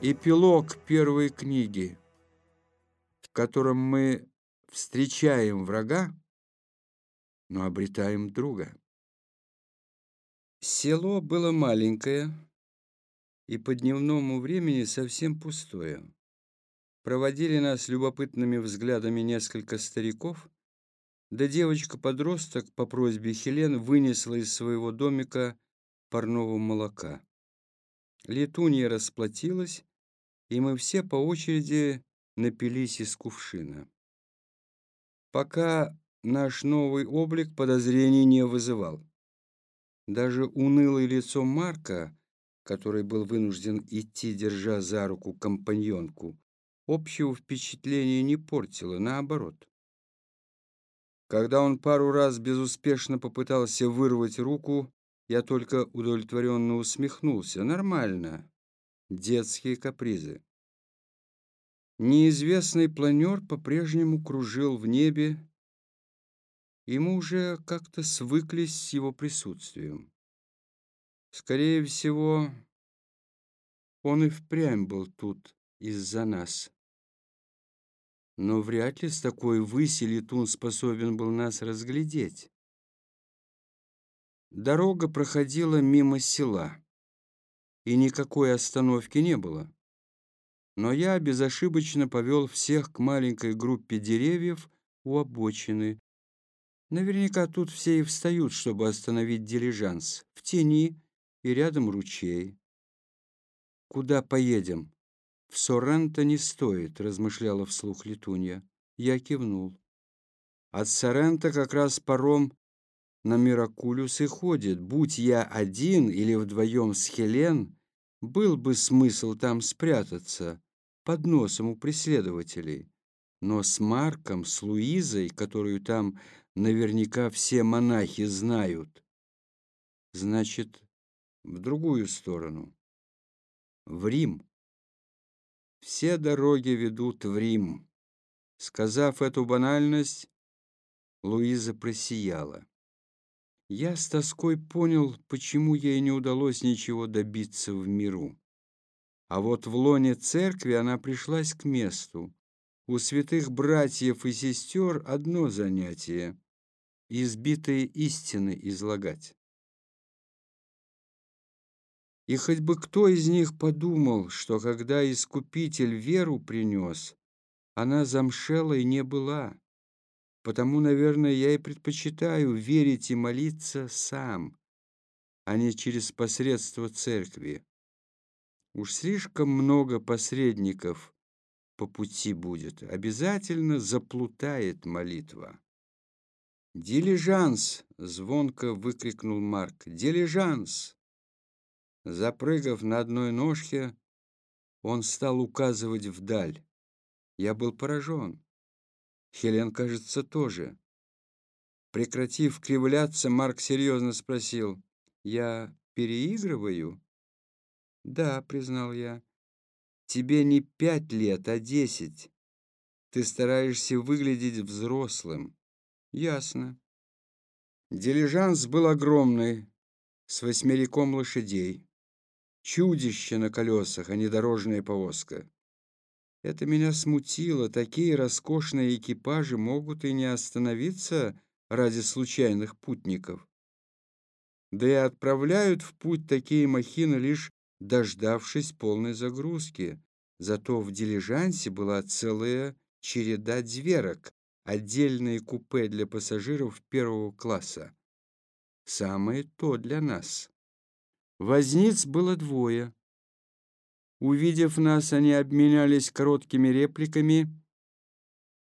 Эпилог первой книги, в котором мы встречаем врага, но обретаем друга. Село было маленькое и по дневному времени совсем пустое. Проводили нас любопытными взглядами несколько стариков, да девочка-подросток по просьбе Хелен вынесла из своего домика парного молока. Летунья расплатилась, и мы все по очереди напились из кувшина. Пока наш новый облик подозрений не вызывал. Даже унылое лицо Марка, который был вынужден идти, держа за руку компаньонку, общего впечатления не портило, наоборот. Когда он пару раз безуспешно попытался вырвать руку, я только удовлетворенно усмехнулся. Нормально. Детские капризы. Неизвестный планер по-прежнему кружил в небе, мы уже как-то свыклись с его присутствием. Скорее всего, он и впрямь был тут из-за нас. Но вряд ли с такой выси летун способен был нас разглядеть. Дорога проходила мимо села, и никакой остановки не было но я безошибочно повел всех к маленькой группе деревьев у обочины. Наверняка тут все и встают, чтобы остановить дилижанс. В тени и рядом ручей. «Куда поедем?» «В Соренто не стоит», — размышляла вслух Летунья. Я кивнул. От Соренто как раз паром на Миракулюс и ходит. Будь я один или вдвоем с Хелен, был бы смысл там спрятаться под носом у преследователей. Но с Марком, с Луизой, которую там наверняка все монахи знают, значит, в другую сторону, в Рим. Все дороги ведут в Рим. Сказав эту банальность, Луиза просияла. Я с тоской понял, почему ей не удалось ничего добиться в миру. А вот в лоне церкви она пришлась к месту. У святых братьев и сестер одно занятие — избитые истины излагать. И хоть бы кто из них подумал, что когда Искупитель веру принес, она замшелой не была. Потому, наверное, я и предпочитаю верить и молиться сам, а не через посредство церкви. Уж слишком много посредников по пути будет. Обязательно заплутает молитва. «Дилижанс!» — звонко выкрикнул Марк. «Дилижанс!» Запрыгав на одной ножке, он стал указывать вдаль. Я был поражен. Хелен, кажется, тоже. Прекратив кривляться, Марк серьезно спросил, «Я переигрываю?» «Да», — признал я. «Тебе не пять лет, а десять. Ты стараешься выглядеть взрослым». «Ясно». Дилижанс был огромный, с восьмериком лошадей. Чудище на колесах, а не дорожная повозка. Это меня смутило. Такие роскошные экипажи могут и не остановиться ради случайных путников. Да и отправляют в путь такие махины лишь дождавшись полной загрузки. Зато в дилижансе была целая череда дверок, отдельные купе для пассажиров первого класса. Самое то для нас. Возниц было двое. Увидев нас, они обменялись короткими репликами,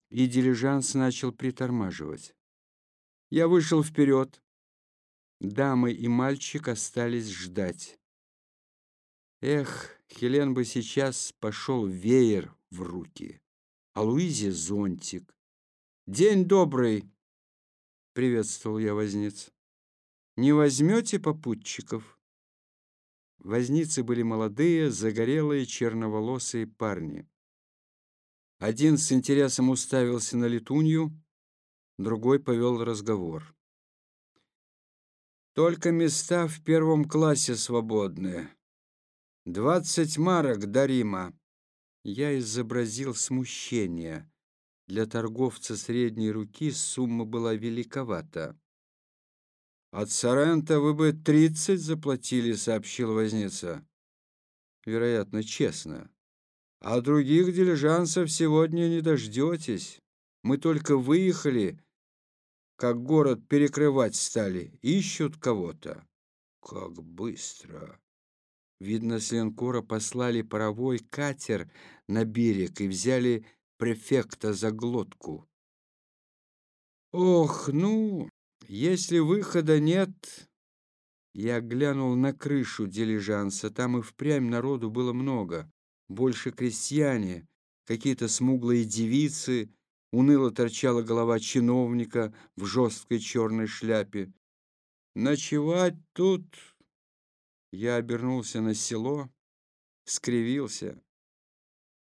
и дилижанс начал притормаживать. Я вышел вперед. Дамы и мальчик остались ждать. Эх, Хелен бы сейчас пошел веер в руки, а Луизе зонтик. «День добрый!» — приветствовал я возниц. «Не возьмете попутчиков?» Возницы были молодые, загорелые, черноволосые парни. Один с интересом уставился на летунью, другой повел разговор. «Только места в первом классе свободные. Двадцать марок до Рима. Я изобразил смущение. Для торговца средней руки сумма была великовата. «От Сорента вы бы тридцать заплатили», — сообщил возница. «Вероятно, честно. А других дилижансов сегодня не дождетесь. Мы только выехали, как город перекрывать стали. Ищут кого-то». «Как быстро!» Видно, с линкора послали паровой катер на берег и взяли префекта за глотку. «Ох, ну, если выхода нет...» Я глянул на крышу дилижанса. Там и впрямь народу было много. Больше крестьяне, какие-то смуглые девицы. Уныло торчала голова чиновника в жесткой черной шляпе. «Ночевать тут я обернулся на село, скривился.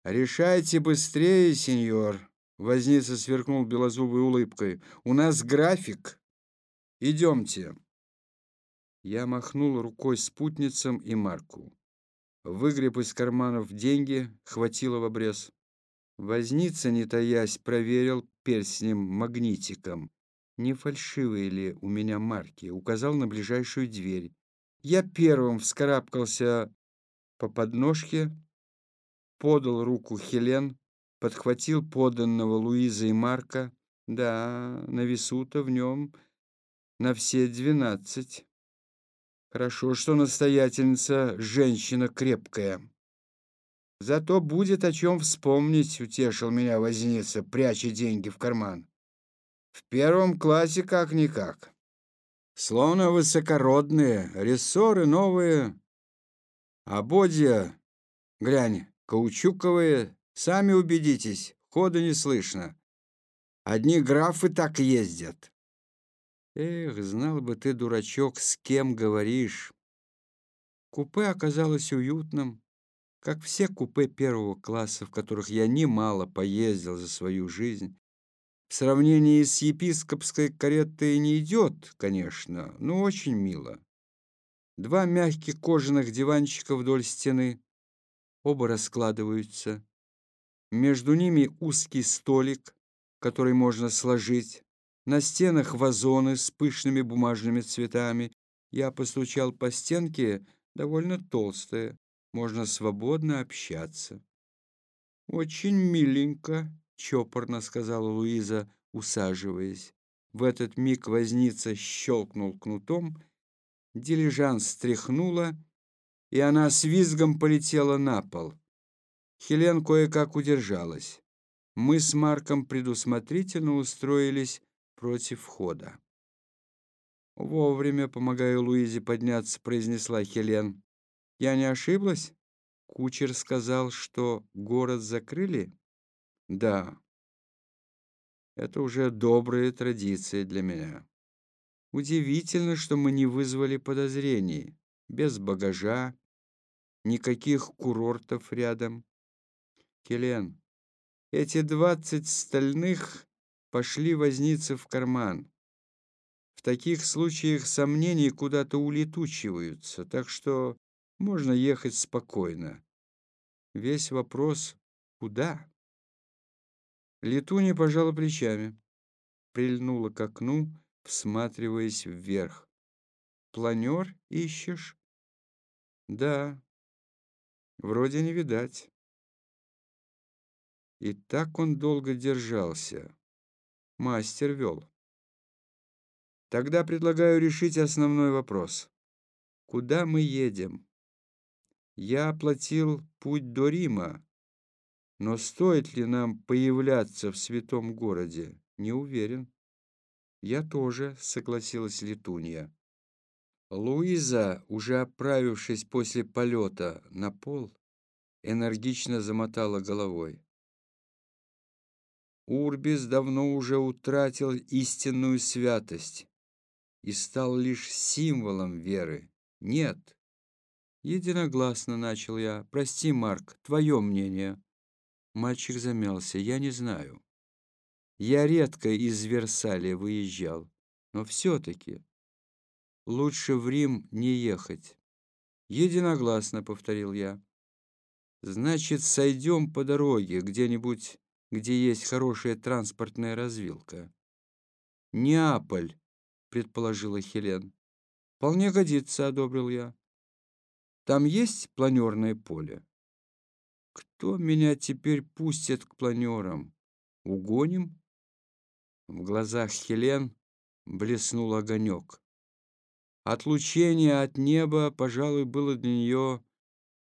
«Решайте быстрее, сеньор!» Возница сверкнул белозубой улыбкой. «У нас график. Идемте!» Я махнул рукой спутницам и Марку. Выгреб из карманов деньги, хватило в обрез. Возница, не таясь, проверил перстнем-магнитиком. Не фальшивые ли у меня марки? Указал на ближайшую дверь. Я первым вскарабкался по подножке, подал руку Хелен, подхватил поданного Луиза и Марка. Да, на весу-то в нем на все двенадцать. Хорошо, что настоятельница женщина крепкая. Зато будет о чем вспомнить, утешил меня возница, пряча деньги в карман. В первом классе как-никак. Словно высокородные, рессоры новые. Ободья, глянь, каучуковые, сами убедитесь, хода не слышно. Одни графы так ездят. Эх, знал бы ты, дурачок, с кем говоришь. Купе оказалось уютным, как все купе первого класса, в которых я немало поездил за свою жизнь. В сравнении с епископской каретой не идет, конечно, но очень мило. Два мягких кожаных диванчика вдоль стены, оба раскладываются. Между ними узкий столик, который можно сложить. На стенах вазоны с пышными бумажными цветами. Я постучал по стенке, довольно толстая. Можно свободно общаться. Очень миленько. — чопорно сказала Луиза, усаживаясь. В этот миг возница щелкнул кнутом, дилижанс стряхнула, и она с визгом полетела на пол. Хелен кое-как удержалась. Мы с Марком предусмотрительно устроились против входа. «Вовремя, помогая Луизе подняться», — произнесла Хелен. «Я не ошиблась?» Кучер сказал, что город закрыли. Да, это уже добрая традиция для меня. Удивительно, что мы не вызвали подозрений. Без багажа, никаких курортов рядом. Келен, эти двадцать стальных пошли возниться в карман. В таких случаях сомнения куда-то улетучиваются, так что можно ехать спокойно. Весь вопрос — куда? Летуня пожала плечами, прильнула к окну, всматриваясь вверх. «Планер ищешь?» «Да, вроде не видать». И так он долго держался. Мастер вел. Тогда предлагаю решить основной вопрос. Куда мы едем? Я оплатил путь до Рима, но стоит ли нам появляться в святом городе, не уверен. Я тоже, согласилась Летунья. Луиза, уже оправившись после полета на пол, энергично замотала головой. Урбис давно уже утратил истинную святость и стал лишь символом веры. Нет. Единогласно начал я. Прости, Марк, твое мнение. Мальчик замялся. «Я не знаю. Я редко из Версаля выезжал, но все-таки лучше в Рим не ехать. Единогласно, повторил я. Значит, сойдем по дороге где-нибудь, где есть хорошая транспортная развилка. Неаполь, предположила Хелен. Вполне годится, одобрил я. Там есть планерное поле? Кто меня теперь пустит к планерам? Угоним? В глазах Хелен блеснул огонек. Отлучение от неба, пожалуй, было для нее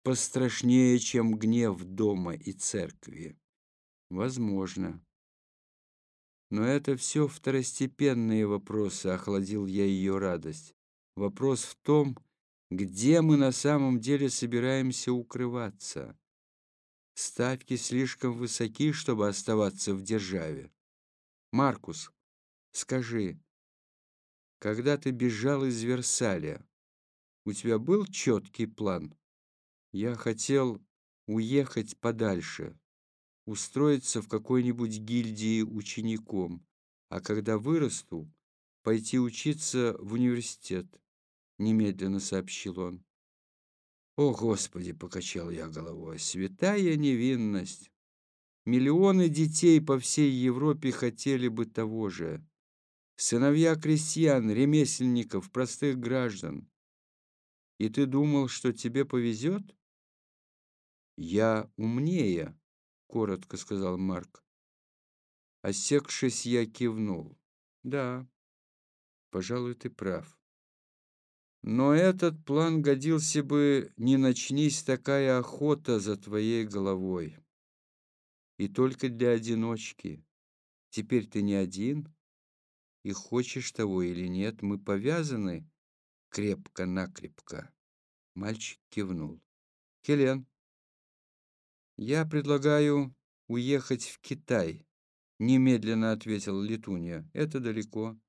пострашнее, чем гнев дома и церкви. Возможно. Но это все второстепенные вопросы, охладил я ее радость. Вопрос в том, где мы на самом деле собираемся укрываться. Ставки слишком высоки, чтобы оставаться в державе. Маркус, скажи, когда ты бежал из Версаля, у тебя был четкий план? Я хотел уехать подальше, устроиться в какой-нибудь гильдии учеником, а когда вырасту, пойти учиться в университет, немедленно сообщил он. «О, Господи!» — покачал я головой. «Святая невинность! Миллионы детей по всей Европе хотели бы того же. Сыновья крестьян, ремесленников, простых граждан. И ты думал, что тебе повезет?» «Я умнее», — коротко сказал Марк. Осекшись, я кивнул. «Да, пожалуй, ты прав». Но этот план годился бы, не начнись такая охота за твоей головой. И только для одиночки. Теперь ты не один, и хочешь того или нет, мы повязаны крепко-накрепко. Мальчик кивнул. Хелен, я предлагаю уехать в Китай, немедленно ответила Летунья. Это далеко.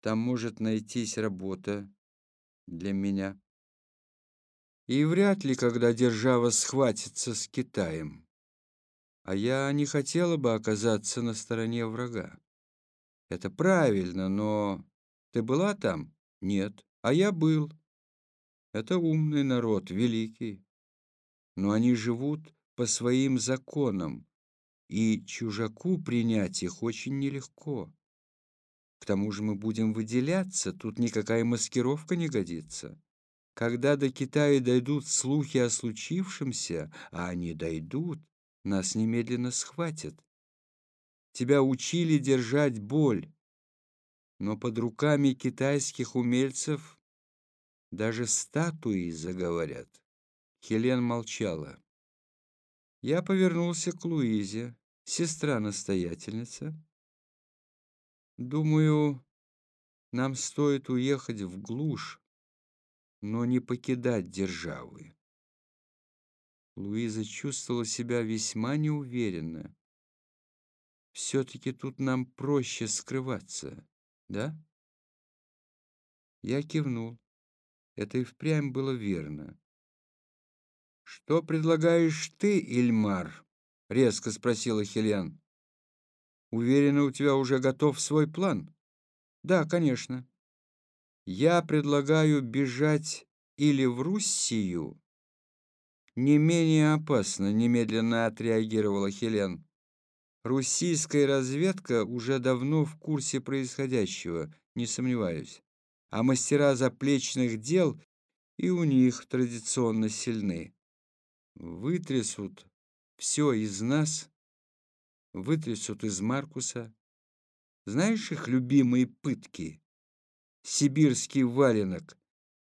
Там может найтись работа для меня. И вряд ли, когда держава схватится с Китаем. А я не хотела бы оказаться на стороне врага. Это правильно, но ты была там? Нет. А я был. Это умный народ, великий. Но они живут по своим законам, и чужаку принять их очень нелегко. К тому же мы будем выделяться, тут никакая маскировка не годится. Когда до Китая дойдут слухи о случившемся, а они дойдут, нас немедленно схватят. Тебя учили держать боль, но под руками китайских умельцев даже статуи заговорят. Хелен молчала. Я повернулся к Луизе, сестра-настоятельница. Думаю, нам стоит уехать в глушь, но не покидать державы. Луиза чувствовала себя весьма неуверенно. Все-таки тут нам проще скрываться, да? Я кивнул. Это и впрямь было верно. «Что предлагаешь ты, Ильмар?» — резко спросила Хелен. Уверена, у тебя уже готов свой план? Да, конечно. Я предлагаю бежать или в Руссию. Не менее опасно, немедленно отреагировала Хелен. Руссийская разведка уже давно в курсе происходящего, не сомневаюсь. А мастера заплечных дел и у них традиционно сильны. Вытрясут все из нас вытрясут из Маркуса. Знаешь их любимые пытки? Сибирский валенок.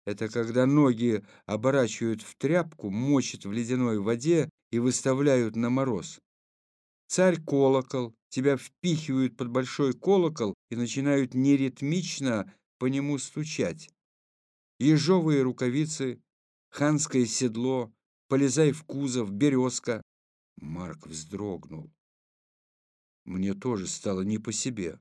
Это когда ноги оборачивают в тряпку, мочат в ледяной воде и выставляют на мороз. Царь-колокол. Тебя впихивают под большой колокол и начинают неритмично по нему стучать. Ежовые рукавицы, ханское седло, полезай в кузов, березка. Марк вздрогнул мне тоже стало не по себе.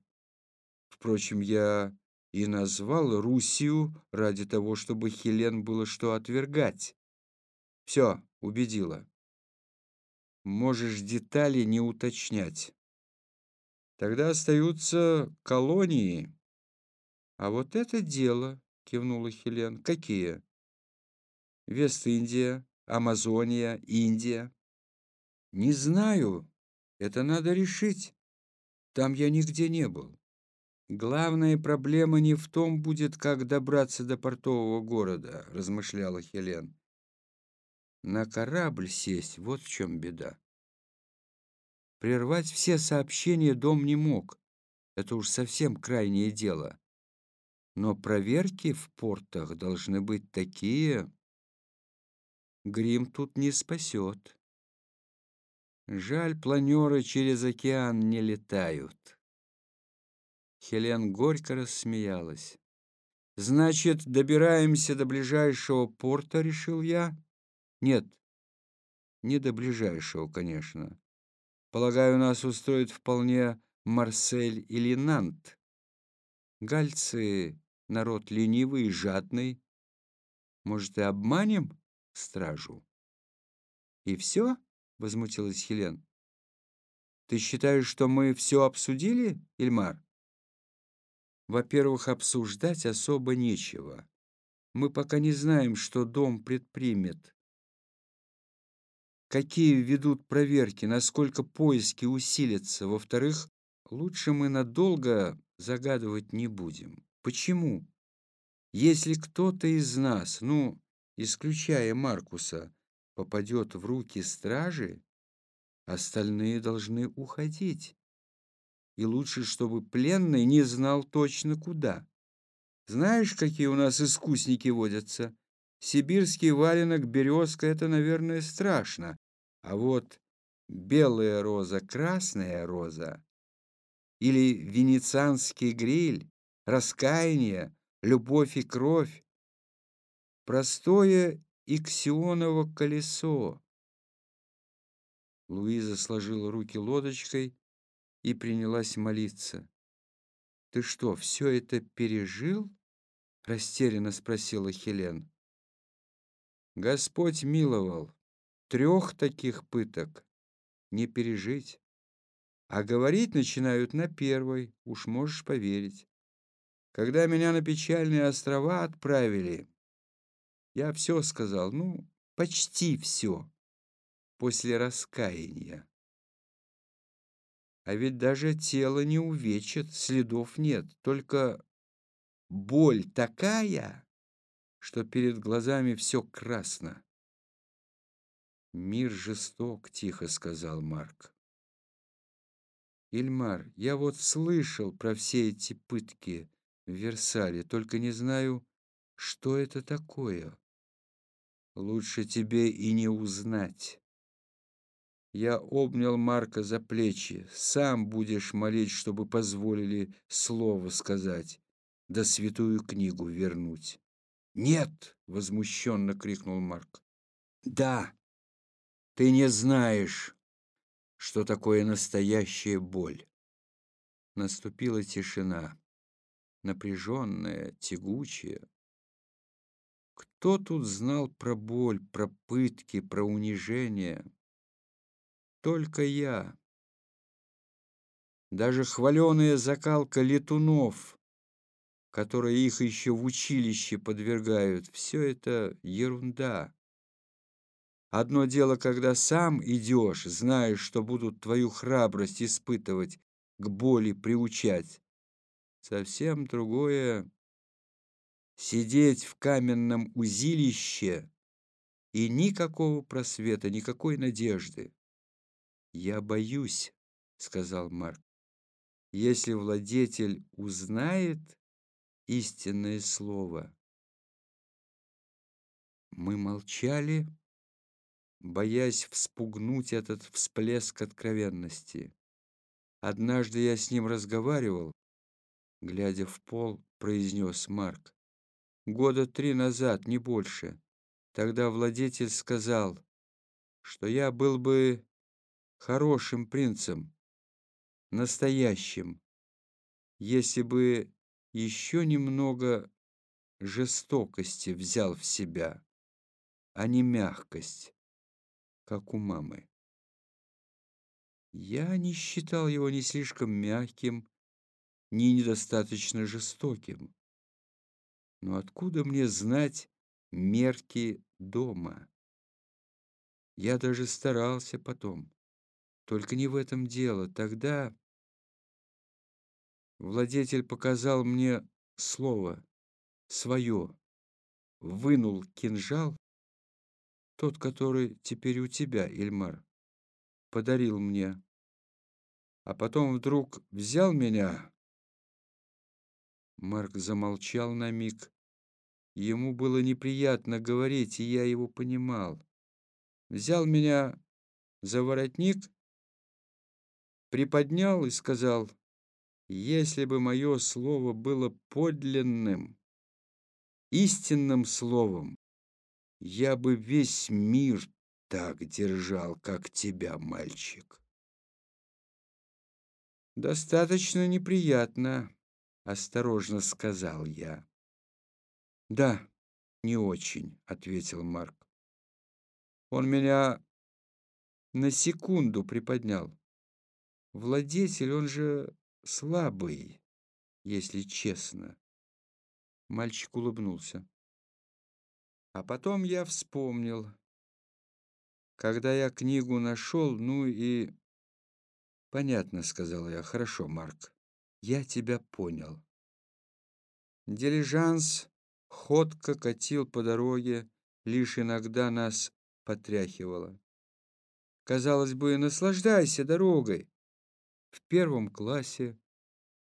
Впрочем, я и назвал Русию ради того, чтобы Хелен было что отвергать. Все, убедила. Можешь детали не уточнять. Тогда остаются колонии. А вот это дело, кивнула Хелен. Какие? Вест-Индия, Амазония, Индия? Не знаю. Это надо решить. Там я нигде не был. Главная проблема не в том будет, как добраться до портового города, размышляла Хелен. На корабль сесть, вот в чем беда. Прервать все сообщения дом не мог. Это уж совсем крайнее дело. Но проверки в портах должны быть такие. Грим тут не спасет. Жаль, планеры через океан не летают. Хелен горько рассмеялась. «Значит, добираемся до ближайшего порта», — решил я. «Нет, не до ближайшего, конечно. Полагаю, нас устроит вполне Марсель или Нант. Гальцы — народ ленивый и жадный. Может, и обманем стражу?» «И все?» — возмутилась Хелен. «Ты считаешь, что мы все обсудили, Ильмар?» Во-первых, обсуждать особо нечего. Мы пока не знаем, что дом предпримет. Какие ведут проверки, насколько поиски усилятся. Во-вторых, лучше мы надолго загадывать не будем. Почему? Если кто-то из нас, ну, исключая Маркуса, попадет в руки стражи, остальные должны уходить и лучше, чтобы пленный не знал точно куда. Знаешь, какие у нас искусники водятся? Сибирский валенок, березка — это, наверное, страшно. А вот белая роза, красная роза или венецианский гриль, раскаяние, любовь и кровь, простое иксионово колесо. Луиза сложила руки лодочкой и принялась молиться. «Ты что, все это пережил?» — растерянно спросила Хелен. «Господь миловал. Трех таких пыток не пережить. А говорить начинают на первой, уж можешь поверить. Когда меня на печальные острова отправили, я все сказал, ну, почти все, после раскаяния. А ведь даже тело не увечит, следов нет, только боль такая, что перед глазами все красно. «Мир жесток», — тихо сказал Марк. «Ильмар, я вот слышал про все эти пытки в Версале, только не знаю, что это такое. Лучше тебе и не узнать». Я обнял Марка за плечи. Сам будешь молить, чтобы позволили слово сказать, да святую книгу вернуть. «Нет!» — возмущенно крикнул Марк. «Да, ты не знаешь, что такое настоящая боль». Наступила тишина, напряженная, тягучая. Кто тут знал про боль, про пытки, про унижение? Только я. Даже хваленая закалка летунов, которые их еще в училище подвергают, все это ерунда. Одно дело, когда сам идешь, знаешь, что будут твою храбрость испытывать, к боли приучать. Совсем другое — сидеть в каменном узилище и никакого просвета, никакой надежды. «Я боюсь», — сказал Марк. «Если владетель узнает истинное слово». Мы молчали, боясь вспугнуть этот всплеск откровенности. Однажды я с ним разговаривал, глядя в пол, произнес Марк. Года три назад, не больше. Тогда владетель сказал, что я был бы хорошим принцем, настоящим, если бы еще немного жестокости взял в себя, а не мягкость, как у мамы. Я не считал его ни слишком мягким, ни недостаточно жестоким. Но откуда мне знать мерки дома. Я даже старался потом. Только не в этом дело. Тогда владетель показал мне слово, свое, вынул кинжал, тот, который теперь у тебя, Ильмар, подарил мне, а потом вдруг взял меня. Марк замолчал на миг. Ему было неприятно говорить, и я его понимал. Взял меня за воротник, приподнял и сказал, «Если бы мое слово было подлинным, истинным словом, я бы весь мир так держал, как тебя, мальчик». «Достаточно неприятно», — осторожно сказал я. «Да, не очень», — ответил Марк. Он меня на секунду приподнял. Владетель, он же слабый, если честно. Мальчик улыбнулся. А потом я вспомнил, когда я книгу нашел, ну и... Понятно, сказал я. Хорошо, Марк, я тебя понял. Дилижанс ходко катил по дороге, лишь иногда нас потряхивало. Казалось бы, наслаждайся дорогой. В первом классе,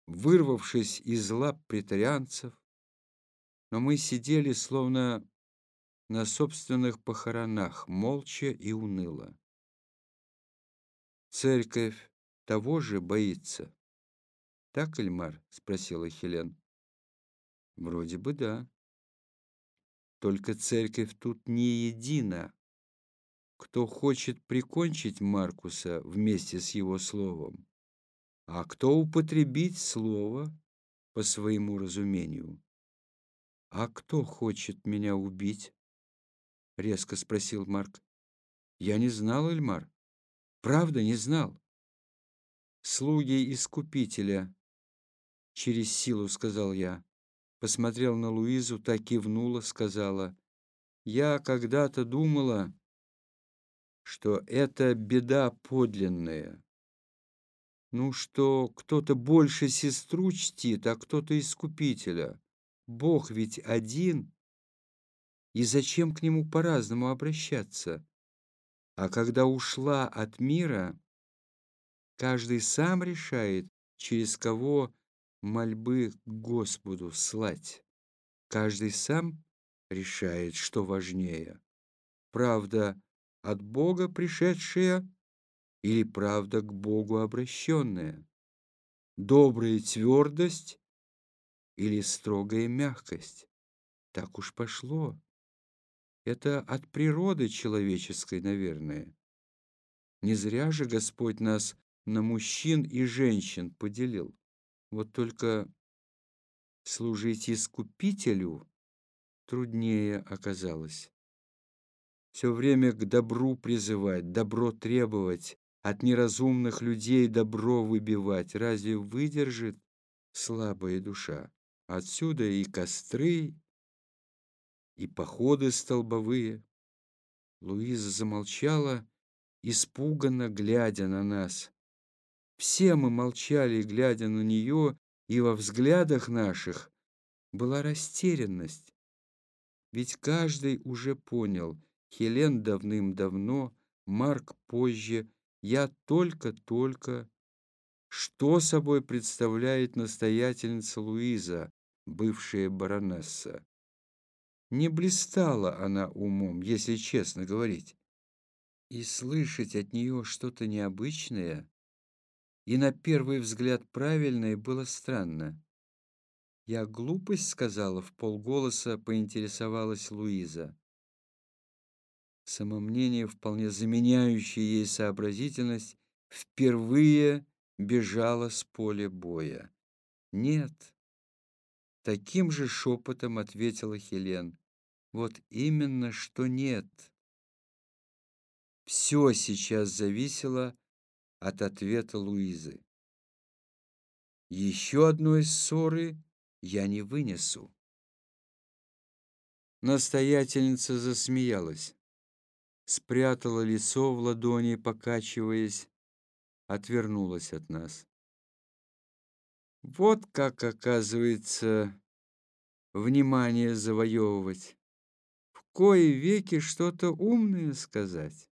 вырвавшись из лап претарианцев, но мы сидели словно на собственных похоронах, молча и уныло. Церковь того же боится. Так, Эльмар? спросила Хелен. Вроде бы да. Только церковь тут не едина, кто хочет прикончить Маркуса вместе с его словом, а кто употребить слово по своему разумению. «А кто хочет меня убить?» — резко спросил Марк. «Я не знал, Эльмар. Правда, не знал». «Слуги Искупителя», — через силу сказал я. Посмотрел на Луизу, так кивнула, сказала. «Я когда-то думала, что это беда подлинная. Ну, что кто-то больше сестру чтит, а кто-то искупителя. Бог ведь один, и зачем к нему по-разному обращаться? А когда ушла от мира, каждый сам решает, через кого мольбы Господу слать. Каждый сам решает, что важнее. Правда, от Бога пришедшая или правда к Богу обращенная? Добрая твердость или строгая мягкость? Так уж пошло. Это от природы человеческой, наверное. Не зря же Господь нас на мужчин и женщин поделил. Вот только служить искупителю труднее оказалось все время к добру призывать, добро требовать, от неразумных людей добро выбивать. Разве выдержит слабая душа? Отсюда и костры, и походы столбовые. Луиза замолчала, испуганно глядя на нас. Все мы молчали, глядя на нее, и во взглядах наших была растерянность. Ведь каждый уже понял — Хелен давным-давно, Марк позже, я только-только. Что собой представляет настоятельница Луиза, бывшая баронесса? Не блистала она умом, если честно говорить. И слышать от нее что-то необычное и на первый взгляд правильное было странно. «Я глупость сказала?» — в полголоса поинтересовалась Луиза. Самомнение, вполне заменяющее ей сообразительность, впервые бежало с поля боя. «Нет». Таким же шепотом ответила Хелен. «Вот именно, что нет». Все сейчас зависело от ответа Луизы. Еще одной ссоры я не вынесу. Настоятельница засмеялась, спрятала лицо в ладони, покачиваясь, отвернулась от нас. Вот как, оказывается, внимание завоевывать. В кои веки что-то умное сказать.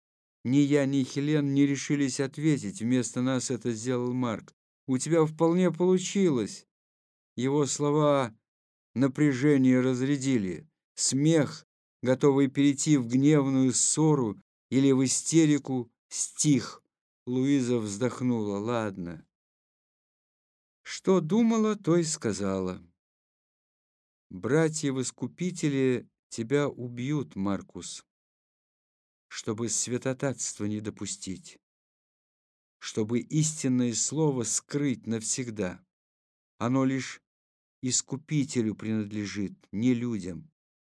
Ни я, ни Хелен не решились ответить. Вместо нас это сделал Марк. У тебя вполне получилось. Его слова напряжение разрядили. Смех, готовый перейти в гневную ссору или в истерику, стих. Луиза вздохнула. Ладно. Что думала, то и сказала. Братья-воскупители тебя убьют, Маркус, чтобы святотатство не допустить, чтобы истинное слово скрыть навсегда. Оно лишь искупителю принадлежит, не людям,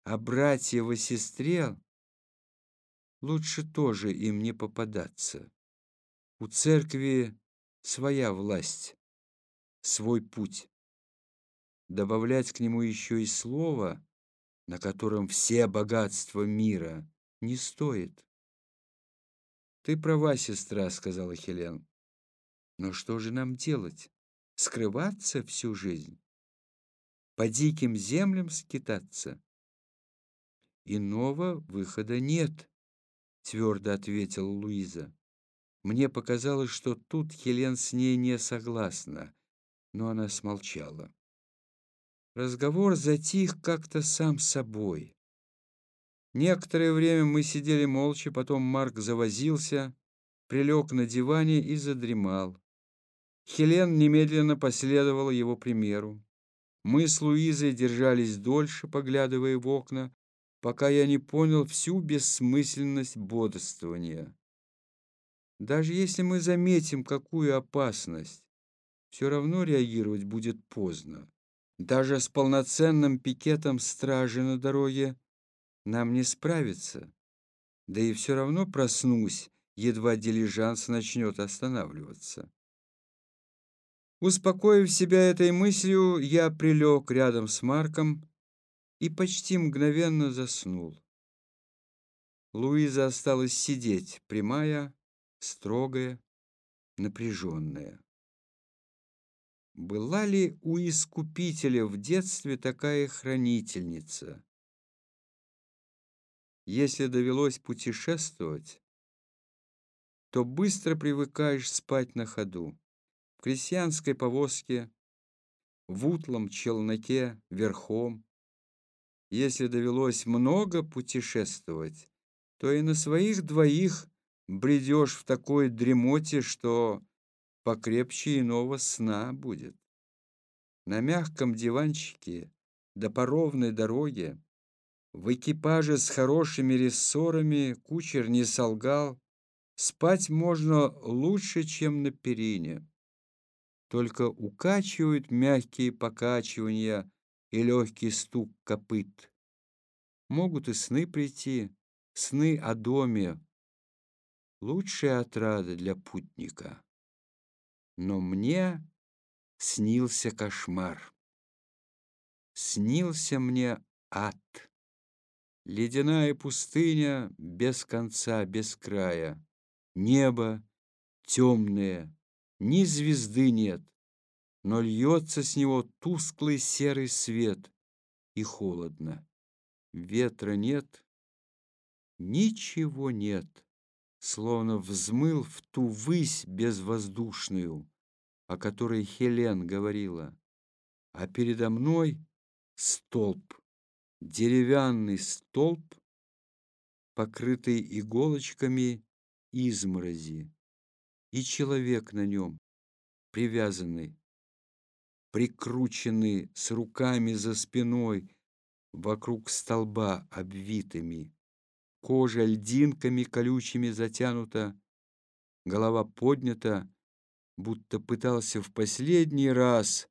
а братья во сестре лучше тоже им не попадаться. У церкви своя власть свой путь. Добавлять к нему еще и слово, на котором все богатства мира, не стоит. «Ты права, сестра», — сказала Хелен. «Но что же нам делать? Скрываться всю жизнь? По диким землям скитаться?» «Иного выхода нет», — твердо ответила Луиза. Мне показалось, что тут Хелен с ней не согласна но она смолчала. Разговор затих как-то сам собой. Некоторое время мы сидели молча, потом Марк завозился, прилег на диване и задремал. Хелен немедленно последовала его примеру. Мы с Луизой держались дольше, поглядывая в окна, пока я не понял всю бессмысленность бодрствования. Даже если мы заметим какую опасность, все равно реагировать будет поздно. Даже с полноценным пикетом стражи на дороге нам не справиться. Да и все равно проснусь, едва дилижанс начнет останавливаться. Успокоив себя этой мыслью, я прилег рядом с Марком и почти мгновенно заснул. Луиза осталась сидеть, прямая, строгая, напряженная. Была ли у Искупителя в детстве такая хранительница? Если довелось путешествовать, то быстро привыкаешь спать на ходу. В крестьянской повозке, в утлом челноке, верхом. Если довелось много путешествовать, то и на своих двоих бредешь в такой дремоте, что покрепче иного сна будет. На мягком диванчике до по ровной дороге в экипаже с хорошими рессорами кучер не солгал, спать можно лучше, чем на перине. Только укачивают мягкие покачивания и легкий стук копыт. Могут и сны прийти, сны о доме. Лучшая отрада для путника но мне снился кошмар. Снился мне ад. Ледяная пустыня без конца, без края. Небо темное, ни звезды нет, но льется с него тусклый серый свет, и холодно. Ветра нет, ничего нет словно взмыл в ту высь безвоздушную, о которой Хелен говорила. А передо мной столб, деревянный столб, покрытый иголочками изморози, и человек на нем, привязанный, прикрученный с руками за спиной, вокруг столба обвитыми. Кожа льдинками колючими затянута, голова поднята, будто пытался в последний раз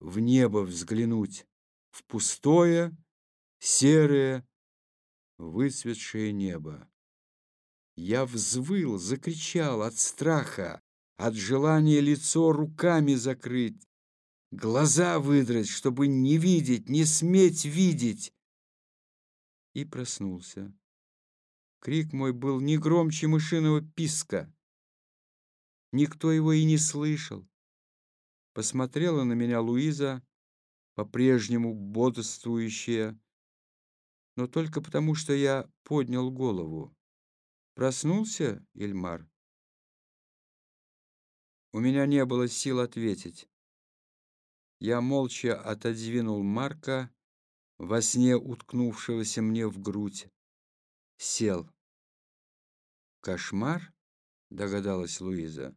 в небо взглянуть, в пустое, серое, выцветшее небо. Я взвыл, закричал от страха, от желания лицо руками закрыть, глаза выдрать, чтобы не видеть, не сметь видеть. и проснулся. Крик мой был не громче мышиного писка. Никто его и не слышал. Посмотрела на меня Луиза, по-прежнему бодрствующая, но только потому, что я поднял голову. Проснулся, Ильмар? У меня не было сил ответить. Я молча отодвинул Марка, во сне уткнувшегося мне в грудь. Сел. «Кошмар?» — догадалась Луиза.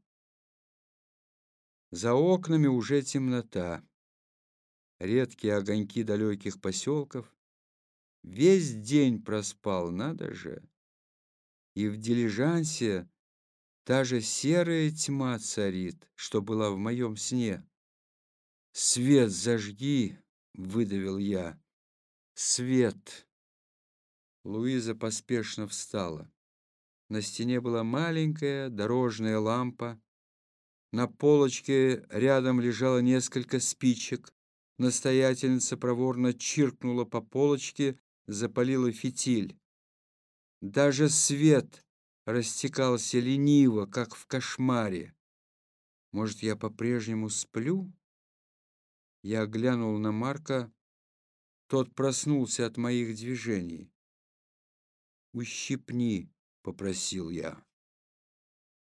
За окнами уже темнота. Редкие огоньки далеких поселков. Весь день проспал, надо же. И в дилижансе та же серая тьма царит, что была в моем сне. «Свет зажги!» — выдавил я. «Свет!» Луиза поспешно встала. На стене была маленькая дорожная лампа. На полочке рядом лежало несколько спичек. Настоятельница проворно чиркнула по полочке, запалила фитиль. Даже свет растекался лениво, как в кошмаре. Может, я по-прежнему сплю? Я глянул на Марка. Тот проснулся от моих движений. «Ущипни», — попросил я.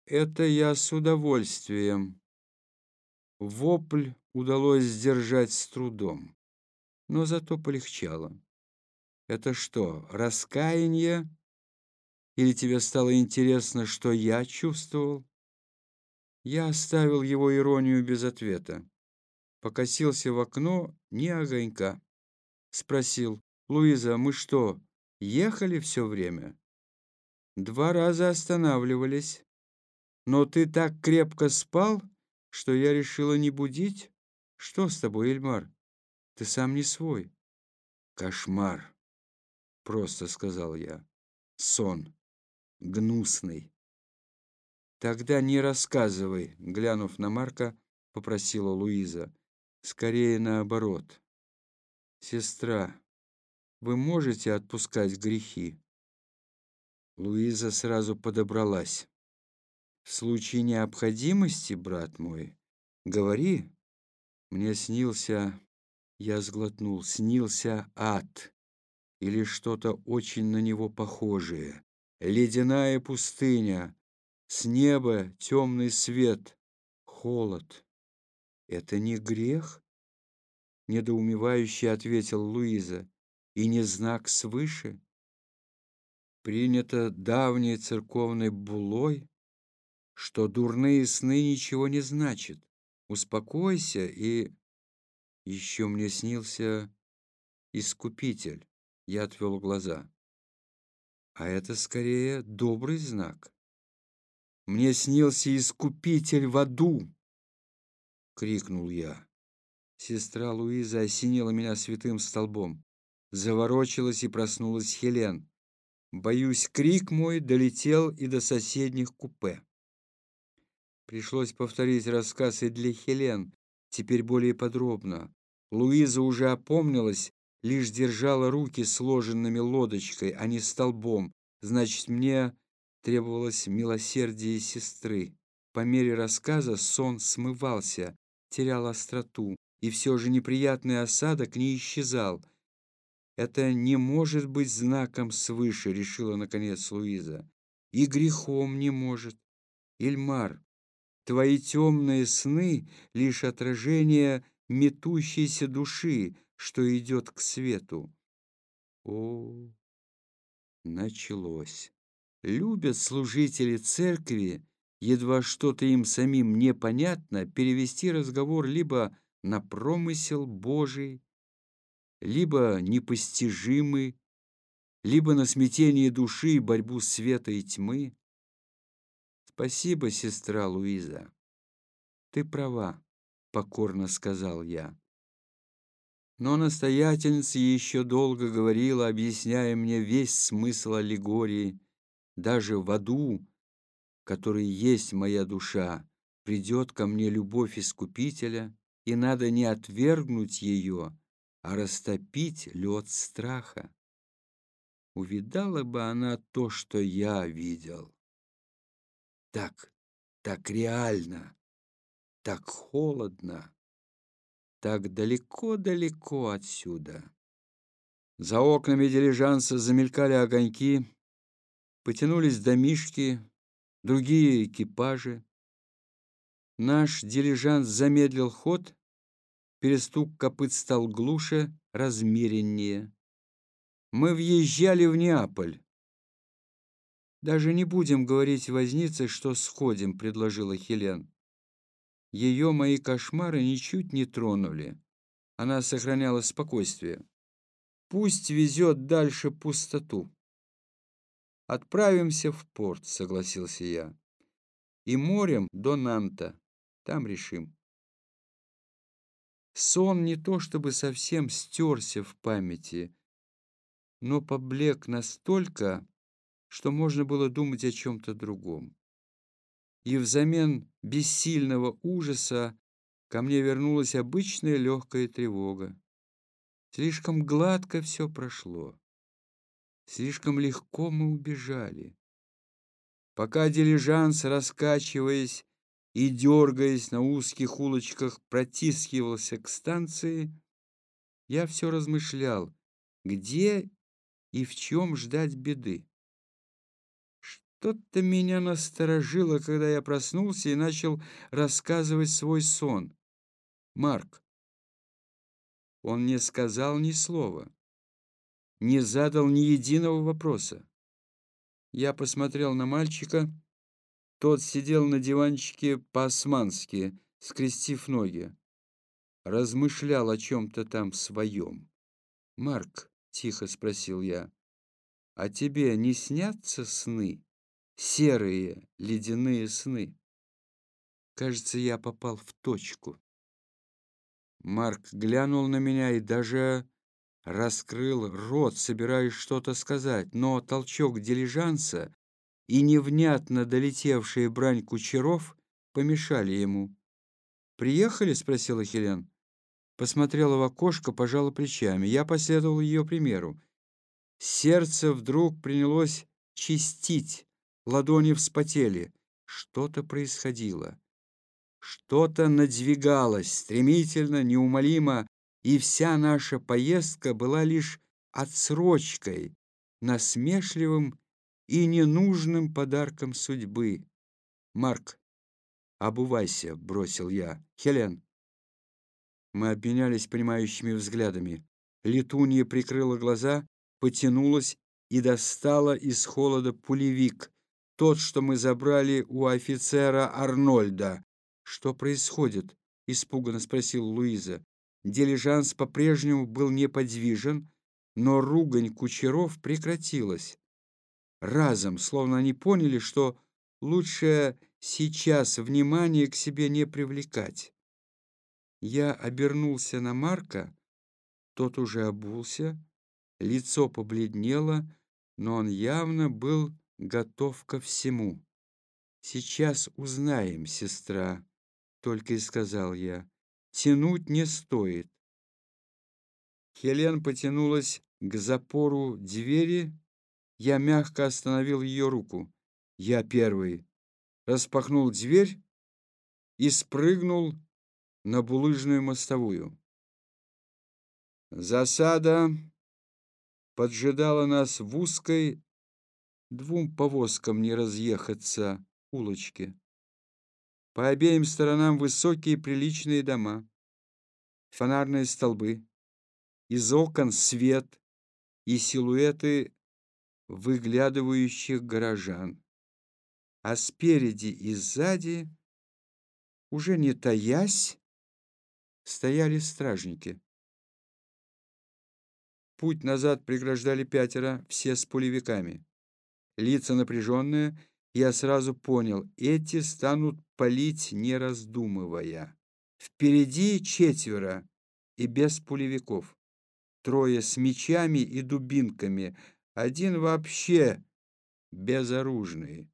«Это я с удовольствием». Вопль удалось сдержать с трудом, но зато полегчало. «Это что, раскаяние? Или тебе стало интересно, что я чувствовал?» Я оставил его иронию без ответа покосился в окно, ни огонька. Спросил, «Луиза, мы что, ехали все время?» «Два раза останавливались. Но ты так крепко спал, что я решила не будить. Что с тобой, Эльмар? Ты сам не свой». «Кошмар», — просто сказал я. «Сон. Гнусный». «Тогда не рассказывай», — глянув на Марка, попросила Луиза. Скорее наоборот. Сестра, вы можете отпускать грехи? Луиза сразу подобралась. В случае необходимости, брат мой, говори. Мне снился, я сглотнул, снился ад или что-то очень на него похожее. Ледяная пустыня, с неба темный свет, холод. «Это не грех?» — недоумевающе ответил Луиза. «И не знак свыше?» Принято давней церковной булой, что дурные сны ничего не значат. Успокойся, и... Еще мне снился Искупитель. Я отвел глаза. А это скорее добрый знак. Мне снился Искупитель в аду. — крикнул я. Сестра Луиза осенила меня святым столбом. Заворочилась и проснулась Хелен. Боюсь, крик мой долетел и до соседних купе. Пришлось повторить рассказ и для Хелен, теперь более подробно. Луиза уже опомнилась, лишь держала руки сложенными лодочкой, а не столбом. Значит, мне требовалось милосердие сестры. По мере рассказа сон смывался, терял остроту, и все же неприятный осадок не исчезал. «Это не может быть знаком свыше», — решила наконец Луиза. «И грехом не может. Ильмар, твои темные сны — лишь отражение метущейся души, что идет к свету». О, началось. Любят служители церкви едва что-то им самим непонятно, перевести разговор либо на промысел Божий, либо непостижимый, либо на смятение души и борьбу света и тьмы. Спасибо, сестра Луиза. Ты права, покорно сказал я. Но настоятельница еще долго говорила, объясняя мне весь смысл аллегории. Даже в аду который есть моя душа, придет ко мне любовь Искупителя, и надо не отвергнуть ее, а растопить лед страха. увидала бы она то, что я видел. Так, так реально, так холодно, так далеко-далеко отсюда. За окнами дилижанса замелькали огоньки, потянулись домишки, другие экипажи. Наш дилижанс замедлил ход, перестук копыт стал глуше, размереннее. Мы въезжали в Неаполь. «Даже не будем говорить вознице, что сходим», — предложила Хелен. Ее мои кошмары ничуть не тронули. Она сохраняла спокойствие. Пусть везет дальше пустоту. Отправимся в порт, согласился я. И морем до Нанта. Там решим. Сон не то чтобы совсем стерся в памяти, но поблек настолько, что можно было думать о чем-то другом. И взамен бессильного ужаса ко мне вернулась обычная легкая тревога. Слишком гладко все прошло. Слишком легко мы убежали. Пока дилижанс, раскачиваясь и дергаясь на узких улочках, протискивался к станции, я все размышлял, где и в чем ждать беды. Что-то меня насторожило, когда я проснулся и начал рассказывать свой сон. Марк, он не сказал ни слова, не задал ни единого вопроса. Я посмотрел на мальчика. Тот сидел на диванчике по-османски, скрестив ноги. Размышлял о чем-то там своем. «Марк», — тихо спросил я, — «а тебе не снятся сны? Серые ледяные сны?» Кажется, я попал в точку. Марк глянул на меня и даже раскрыл рот, собираясь что-то сказать, но толчок дилижанса и невнятно долетевшая брань кучеров помешали ему. «Приехали?» — спросила Хелен. Посмотрела в окошко, пожала плечами. Я последовал ее примеру. Сердце вдруг принялось чистить, ладони вспотели. Что-то происходило. Что-то надвигалось, стремительно, неумолимо, и вся наша поездка была лишь отсрочкой, насмешливым и ненужным подарком судьбы. «Марк, обувайся», — бросил я. «Хелен». Мы обменялись понимающими взглядами. Летунья прикрыла глаза, потянулась и достала из холода пулевик, тот, что мы забрали у офицера Арнольда, «Что происходит?» — испуганно спросил Луиза. Дилижанс по-прежнему был неподвижен, но ругань кучеров прекратилась. Разом, словно они поняли, что лучше сейчас внимание к себе не привлекать. Я обернулся на Марка, тот уже обулся, лицо побледнело, но он явно был готов ко всему. «Сейчас узнаем, сестра», только и сказал я. Тянуть не стоит. Хелен потянулась к запору двери. Я мягко остановил ее руку. Я первый. Распахнул дверь и спрыгнул на булыжную мостовую. Засада поджидала нас в узкой, двум повозкам не разъехаться, улочке. По обеим сторонам высокие приличные дома, фонарные столбы, из окон свет и силуэты выглядывающих горожан. А спереди и сзади, уже не таясь, стояли стражники. Путь назад преграждали пятеро, все с пулевиками. Лица напряженные, я сразу понял, эти станут палить, не раздумывая. Впереди четверо и без пулевиков. Трое с мечами и дубинками, один вообще безоружный.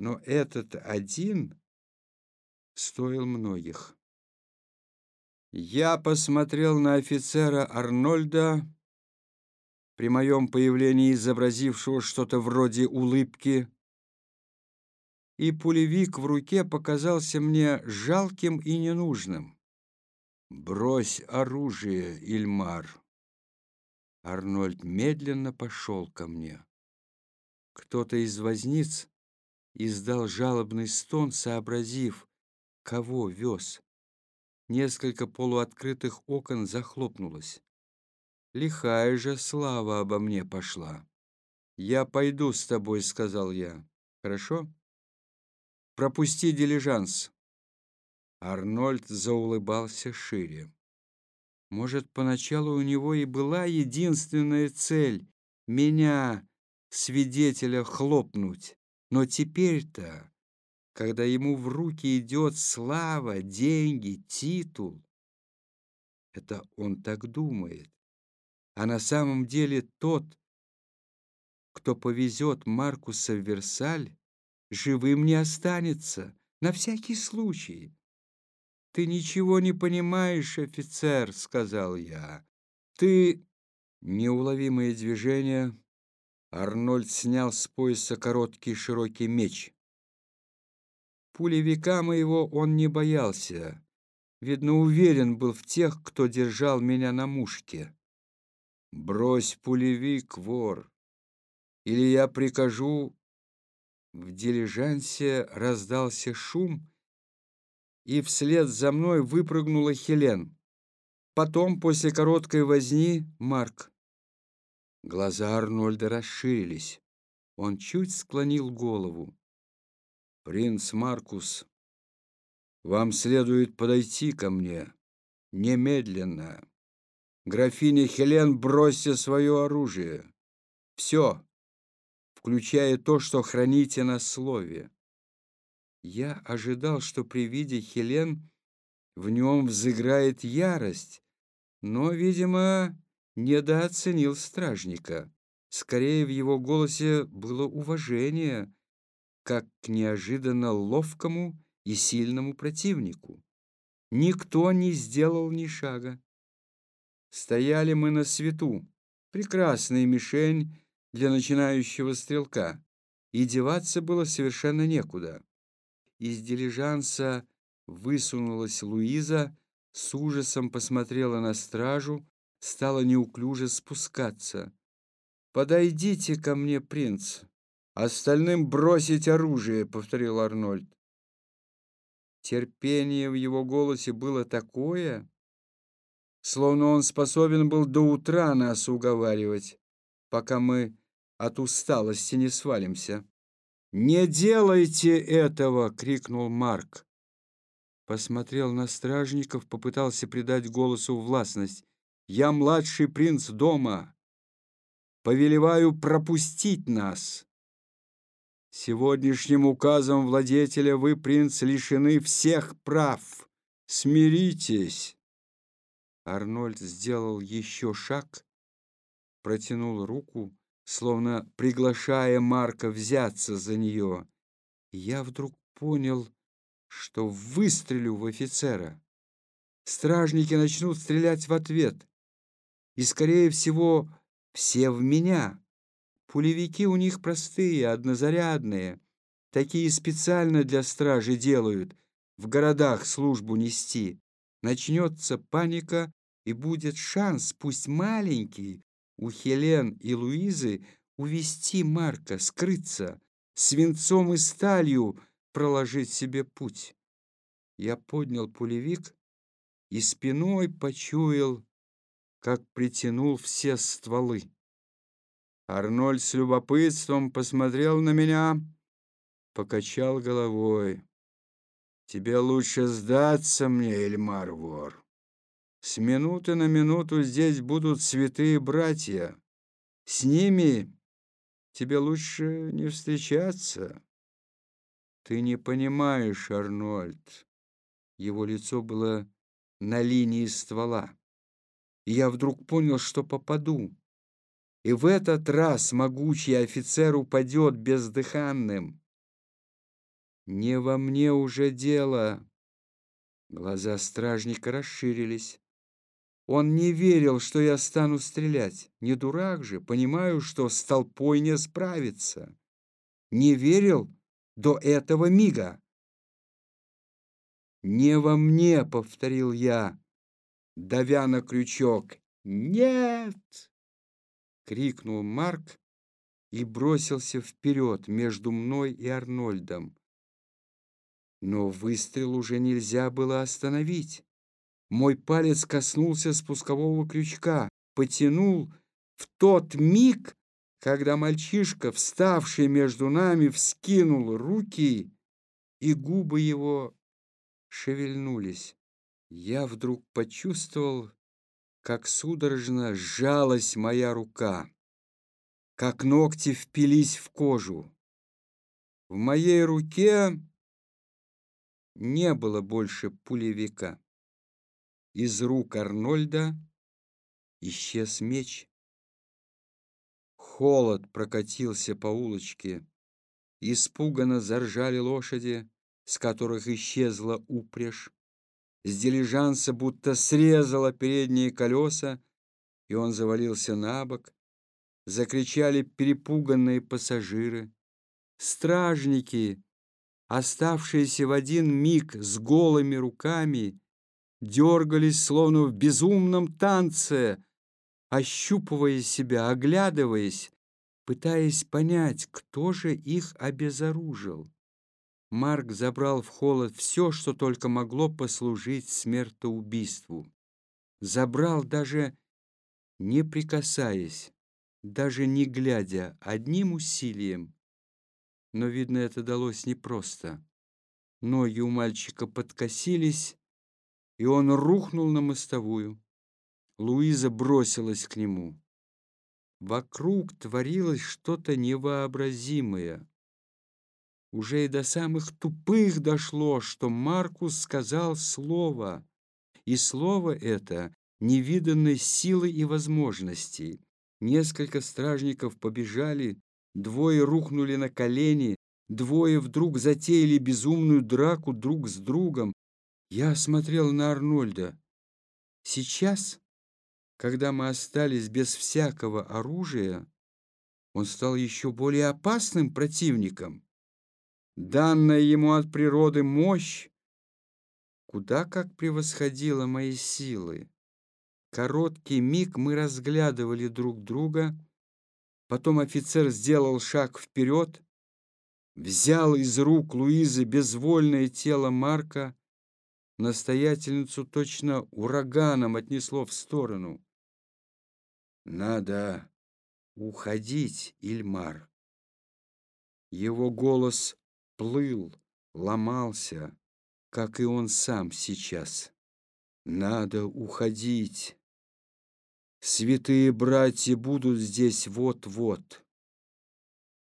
Но этот один стоил многих. Я посмотрел на офицера Арнольда, при моем появлении изобразившего что-то вроде улыбки, и пулевик в руке показался мне жалким и ненужным. «Брось оружие, Ильмар!» Арнольд медленно пошел ко мне. Кто-то из возниц издал жалобный стон, сообразив, кого вез. Несколько полуоткрытых окон захлопнулось. Лихая же слава обо мне пошла. «Я пойду с тобой», — сказал я. «Хорошо?» «Пропусти дилижанс». Арнольд заулыбался шире. Может, поначалу у него и была единственная цель — меня, свидетеля, хлопнуть. Но теперь-то, когда ему в руки идет слава, деньги, титул, это он так думает. А на самом деле тот, кто повезет Маркуса в Версаль, живым не останется, на всякий случай. «Ты ничего не понимаешь, офицер», — сказал я. «Ты...» Неуловимое движение. Арнольд снял с пояса короткий широкий меч. Пулевика моего он не боялся. Видно, уверен был в тех, кто держал меня на мушке. Брось пулевик, вор, или я прикажу... В дилижансе раздался шум, и вслед за мной выпрыгнула Хелен. Потом, после короткой возни, Марк. Глаза Арнольда расширились. Он чуть склонил голову. «Принц Маркус, вам следует подойти ко мне немедленно». Графиня Хелен, бросьте свое оружие. Все, включая то, что храните на слове. Я ожидал, что при виде Хелен в нем взыграет ярость, но, видимо, недооценил стражника. Скорее, в его голосе было уважение, как к неожиданно ловкому и сильному противнику. Никто не сделал ни шага. Стояли мы на свету. Прекрасная мишень для начинающего стрелка. И деваться было совершенно некуда. Из дилижанса высунулась Луиза, с ужасом посмотрела на стражу, стала неуклюже спускаться. «Подойдите ко мне, принц. Остальным бросить оружие», — повторил Арнольд. Терпение в его голосе было такое, словно он способен был до утра нас уговаривать, пока мы от усталости не свалимся. «Не делайте этого!» — крикнул Марк. Посмотрел на стражников, попытался придать голосу властность. «Я младший принц дома. Повелеваю пропустить нас. Сегодняшним указом владетеля вы, принц, лишены всех прав. Смиритесь!» Арнольд сделал еще шаг, протянул руку, словно приглашая Марка взяться за нее. я вдруг понял, что выстрелю в офицера. Стражники начнут стрелять в ответ. И, скорее всего, все в меня. Пулевики у них простые, однозарядные. Такие специально для стражи делают, в городах службу нести. Начнется паника, и будет шанс, пусть маленький, у Хелен и Луизы увести Марка, скрыться, свинцом и сталью проложить себе путь. Я поднял пулевик и спиной почуял, как притянул все стволы. Арнольд с любопытством посмотрел на меня, покачал головой. Тебе лучше сдаться мне, Эльмар Вор. С минуты на минуту здесь будут святые братья. С ними тебе лучше не встречаться. Ты не понимаешь, Арнольд. Его лицо было на линии ствола. И я вдруг понял, что попаду. И в этот раз могучий офицер упадет бездыханным. Не во мне уже дело. Глаза стражника расширились. Он не верил, что я стану стрелять. Не дурак же, понимаю, что с толпой не справится. Не верил до этого мига. «Не во мне», — повторил я, давя на крючок. «Нет!» — крикнул Марк и бросился вперед между мной и Арнольдом. Но выстрел уже нельзя было остановить. Мой палец коснулся спускового крючка, потянул в тот миг, когда мальчишка, вставший между нами, вскинул руки, и губы его шевельнулись. Я вдруг почувствовал, как судорожно сжалась моя рука, как ногти впились в кожу. В моей руке не было больше пулевика. Из рук Арнольда исчез меч. Холод прокатился по улочке. Испуганно заржали лошади с которых исчезла упряжь. С дилижанса будто срезала передние колеса, и он завалился на бок. Закричали перепуганные пассажиры. Стражники, оставшиеся в один миг с голыми руками, дергались, словно в безумном танце, ощупывая себя, оглядываясь, пытаясь понять, кто же их обезоружил. Марк забрал в холод все, что только могло послужить смертоубийству. Забрал даже не прикасаясь, даже не глядя, одним усилием. Но, видно, это далось непросто. Ноги у мальчика подкосились, и он рухнул на мостовую. Луиза бросилась к нему. Вокруг творилось что-то невообразимое. Уже и до самых тупых дошло, что Маркус сказал слово, и слово это невиданной силы и возможностей. Несколько стражников побежали, двое рухнули на колени, двое вдруг затеяли безумную драку друг с другом. Я смотрел на Арнольда. Сейчас, когда мы остались без всякого оружия, он стал еще более опасным противником данная ему от природы мощь, куда как превосходила мои силы. Короткий миг мы разглядывали друг друга, потом офицер сделал шаг вперед, взял из рук Луизы безвольное тело Марка, настоятельницу точно ураганом отнесло в сторону. «Надо уходить, Ильмар». Его голос плыл, ломался, как и он сам сейчас. Надо уходить. Святые братья будут здесь вот-вот.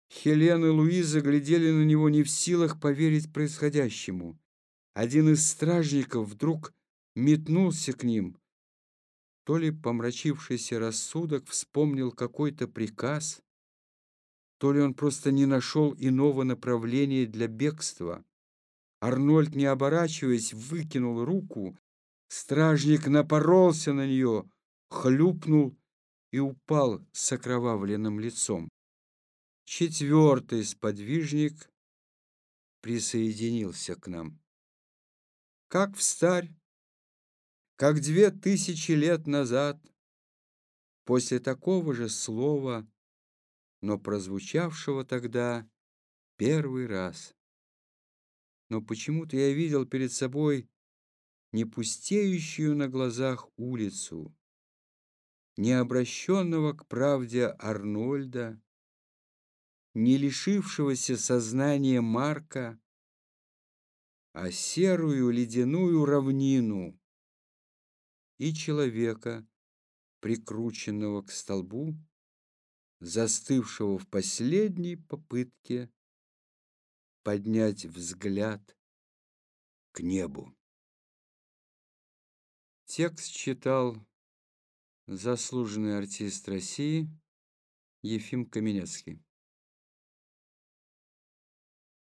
Хелен и Луиза глядели на него не в силах поверить происходящему. Один из стражников вдруг метнулся к ним. То ли помрачившийся рассудок вспомнил какой-то приказ, то ли он просто не нашел иного направления для бегства. Арнольд, не оборачиваясь, выкинул руку. Стражник напоролся на нее, хлюпнул и упал с окровавленным лицом. Четвертый сподвижник присоединился к нам. Как в старь, как две тысячи лет назад, после такого же слова но прозвучавшего тогда первый раз. Но почему-то я видел перед собой не пустеющую на глазах улицу, не обращенного к правде Арнольда, не лишившегося сознания Марка, а серую ледяную равнину и человека, прикрученного к столбу, застывшего в последней попытке поднять взгляд к небу. Текст читал заслуженный артист России Ефим Каменецкий.